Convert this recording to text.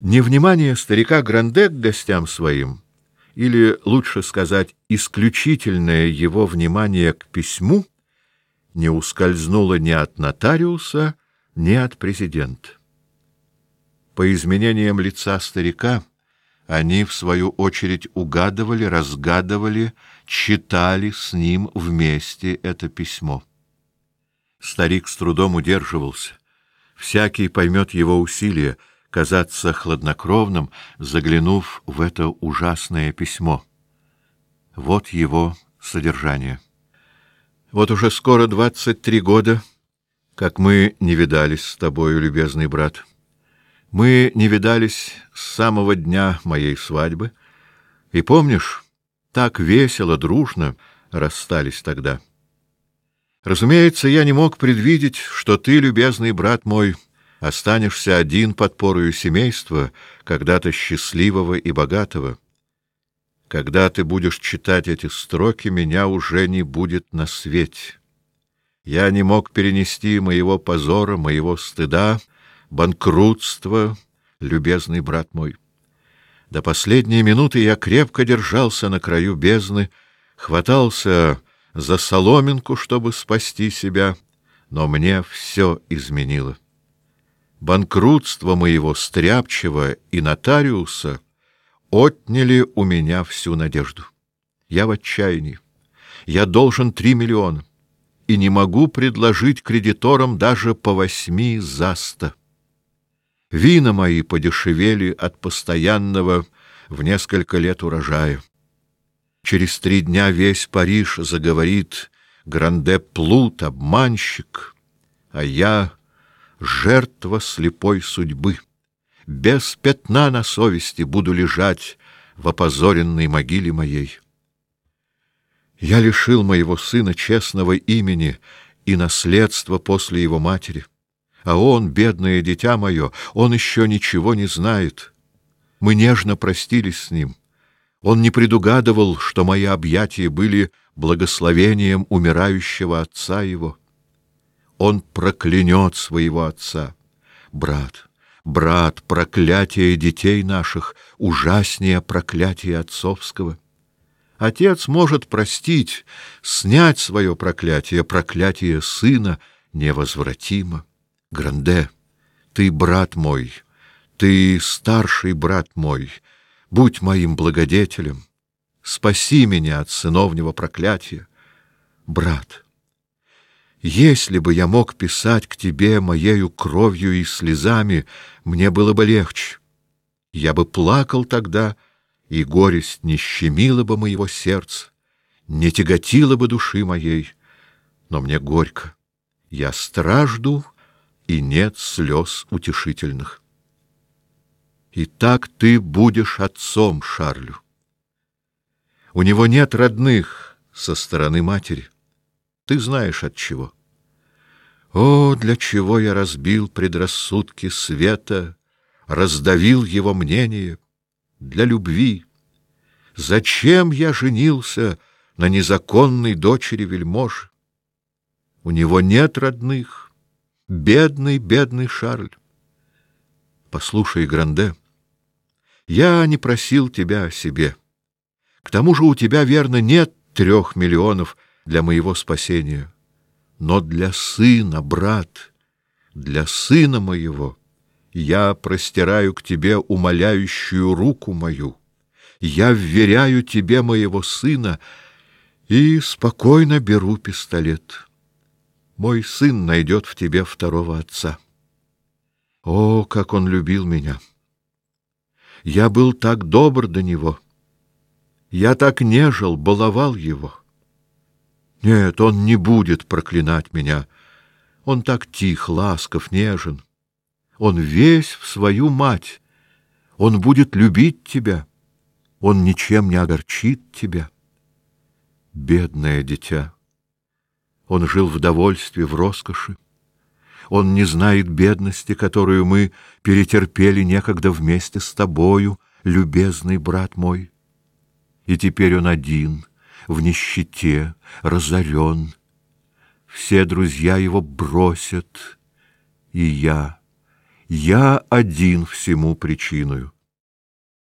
Невнимание старика Гранде к гостям своим, или, лучше сказать, исключительное его внимание к письму, не ускользнуло ни от нотариуса, ни от президента. По изменениям лица старика они, в свою очередь, угадывали, разгадывали, читали с ним вместе это письмо. Старик с трудом удерживался. Всякий поймет его усилия казаться хладнокровным, заглянув в это ужасное письмо. Вот его содержание. Вот уже скоро двадцать три года, как мы не видались с тобою, любезный брат. Мы не видались с самого дня моей свадьбы, и помнишь, так весело, дружно расстались тогда. Разумеется, я не мог предвидеть, что ты, любезный брат мой, останешься один под порою семейства, когда-то счастливого и богатого. Когда ты будешь читать эти строки, меня уже не будет на свете. Я не мог перенести моего позора, моего стыда, банкротства, любезный брат мой. До последней минуты я крепко держался на краю бездны, хватался за соломинку, чтобы спасти себя, но мне все изменило. Банкротство моего стряпчего и нотариуса отняли у меня всю надежду. Я в отчаянии. Я должен три миллиона и не могу предложить кредиторам даже по восьми за сто. Вина мои подешевели от постоянного в несколько лет урожая. Через три дня весь Париж заговорит Гранде Плут, обманщик, а я — жертва слепой судьбы. Без пятна на совести буду лежать в опозоренной могиле моей. Я лишил моего сына честного имени и наследства после его матери. А он, бедное дитя мое, он еще ничего не знает. Мы нежно простились с ним. Он не предугадывал, что мои объятия были благословением умирающего отца его. Он проклянет своего отца. Брат, брат, проклятие детей наших ужаснее проклятия отцовского. Отец может простить, снять свое проклятие, проклятие сына невозвратимо. Гранде, ты брат мой, ты старший брат мой, будь моим благодетелем, спаси меня от сыновнего проклятия. Брат, если бы я мог писать к тебе моею кровью и слезами, мне было бы легче. Я бы плакал тогда, и горесть не щемила бы моего сердца, не тяготила бы души моей, но мне горько. Я стражду, и нет слез утешительных. И так ты будешь отцом Шарлю. У него нет родных со стороны матери. Ты знаешь от чего. О, для чего я разбил предрассудки света, раздавил его мнение для любви. Зачем я женился на незаконной дочери вельмож? У него нет родных. Бедный, бедный Шарль. Послушай, Гранде, я не просил тебя о себе. К тому же у тебя, верно, нет трех миллионов для моего спасения. Но для сына, брат, для сына моего я простираю к тебе умоляющую руку мою. Я вверяю тебе моего сына и спокойно беру пистолет. Мой сын найдет в тебе второго отца. О, как он любил меня! Я был так добр до него. Я так нежил, баловал его. Нет, он не будет проклинать меня. Он так тих, ласков, нежен. Он весь в свою мать. Он будет любить тебя. Он ничем не огорчит тебя. Бедное дитя. Он жил в довольстве, в роскоши. Он не знает бедности, которую мы перетерпели некогда вместе с тобою, любезный брат мой. И теперь он один, в нищете, разорен. Все друзья его бросят, и я, Я один всему причиною.